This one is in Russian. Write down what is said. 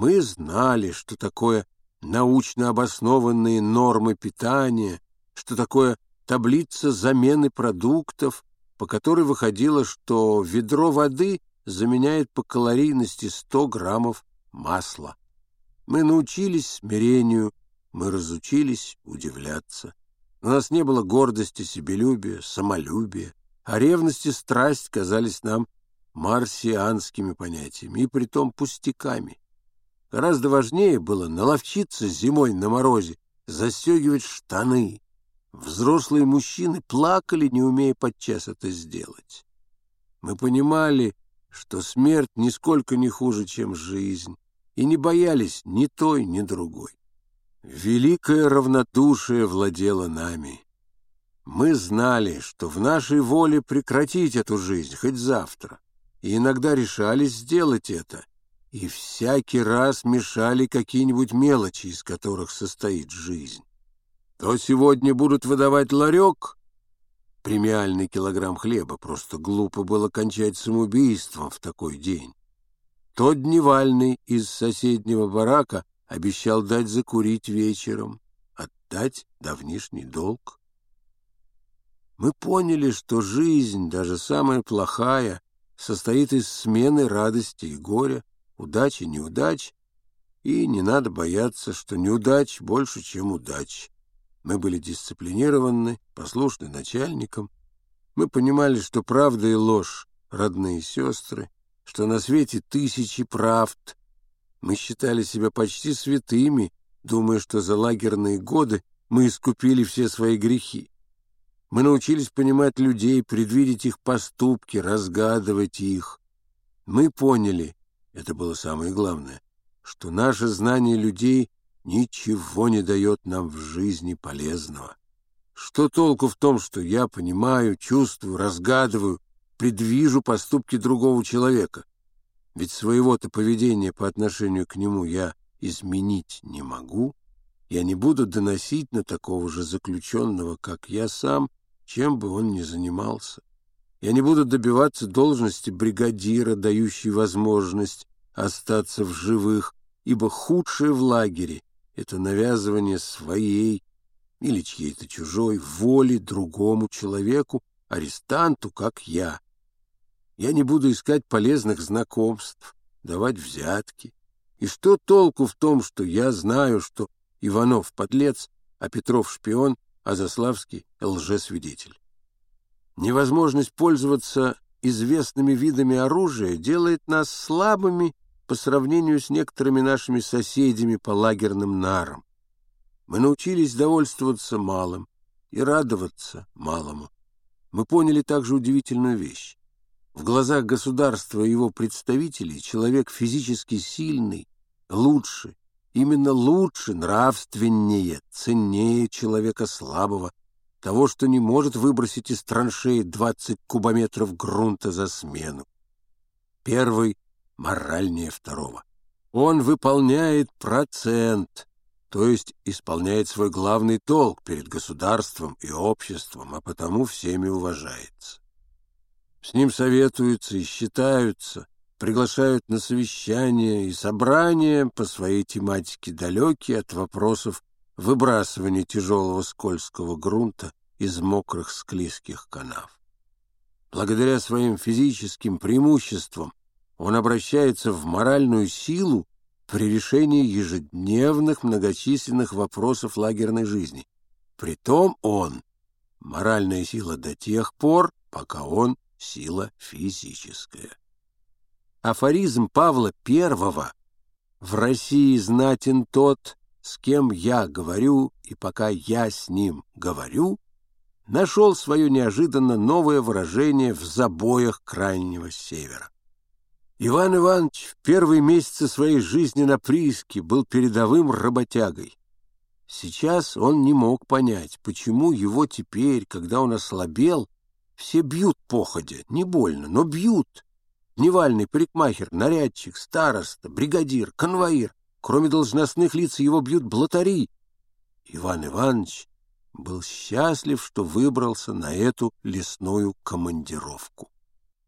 Мы знали, что такое научно обоснованные нормы питания, что такое таблица замены продуктов, по которой выходило, что ведро воды заменяет по калорийности 100 граммов масла. Мы научились смирению, мы разучились удивляться. У нас не было гордости, себелюбия, самолюбия, а ревность и страсть казались нам марсианскими понятиями, и притом пустяками. Гораздо важнее было наловчиться зимой на морозе, застегивать штаны. Взрослые мужчины плакали, не умея подчас это сделать. Мы понимали, что смерть нисколько не хуже, чем жизнь, и не боялись ни той, ни другой. Великое равнодушие владело нами. Мы знали, что в нашей воле прекратить эту жизнь хоть завтра, и иногда решались сделать это, и всякий раз мешали какие-нибудь мелочи, из которых состоит жизнь. То сегодня будут выдавать ларек, премиальный килограмм хлеба, просто глупо было кончать самоубийством в такой день. Тот дневальный из соседнего барака обещал дать закурить вечером, отдать давнишний долг. Мы поняли, что жизнь, даже самая плохая, состоит из смены радости и горя, удачи, неудач, и не надо бояться, что неудач больше, чем удач. Мы были дисциплинированы, послушны начальникам. Мы понимали, что правда и ложь — родные сестры, что на свете тысячи правд. Мы считали себя почти святыми, думая, что за лагерные годы мы искупили все свои грехи. Мы научились понимать людей, предвидеть их поступки, разгадывать их. Мы поняли, это было самое главное, что наше знание людей ничего не дает нам в жизни полезного. Что толку в том, что я понимаю, чувствую, разгадываю, предвижу поступки другого человека? Ведь своего-то поведения по отношению к нему я изменить не могу. Я не буду доносить на такого же заключенного, как я сам, чем бы он ни занимался. Я не буду добиваться должности бригадира, дающей возможность остаться в живых, ибо худшее в лагере — это навязывание своей или чьей-то чужой воли другому человеку, арестанту, как я. Я не буду искать полезных знакомств, давать взятки. И что толку в том, что я знаю, что Иванов — подлец, а Петров — шпион, а Заславский — лжесвидетель? Невозможность пользоваться известными видами оружия делает нас слабыми по сравнению с некоторыми нашими соседями по лагерным нарам. Мы научились довольствоваться малым и радоваться малому. Мы поняли также удивительную вещь. В глазах государства и его представителей человек физически сильный, лучше, именно лучше, нравственнее, ценнее человека слабого, того, что не может выбросить из траншеи 20 кубометров грунта за смену. Первый моральнее второго. Он выполняет процент, то есть исполняет свой главный долг перед государством и обществом, а потому всеми уважается. С ним советуются и считаются, приглашают на совещания и собрания по своей тематике далекие от вопросов выбрасывания тяжелого скользкого грунта из мокрых склизких канав. Благодаря своим физическим преимуществам он обращается в моральную силу при решении ежедневных многочисленных вопросов лагерной жизни. Притом он — моральная сила до тех пор, пока он — сила физическая. Афоризм Павла I «В России знатен тот, с кем я говорю, и пока я с ним говорю», нашел свое неожиданно новое выражение в забоях Крайнего Севера. Иван Иванович в первые месяцы своей жизни на прииске был передовым работягой. Сейчас он не мог понять, почему его теперь, когда он ослабел, все бьют походя, не больно, но бьют. Дневальный, парикмахер, нарядчик, староста, бригадир, конвоир. Кроме должностных лиц его бьют блатари. Иван Иванович был счастлив, что выбрался на эту лесную командировку.